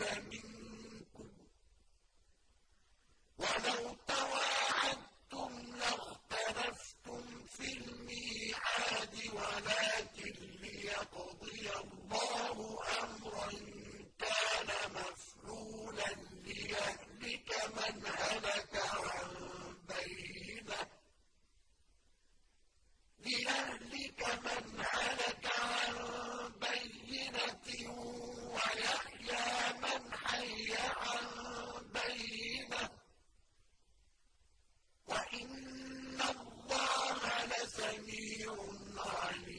جعل من الله